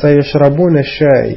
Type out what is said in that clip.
Саескарбуна чәй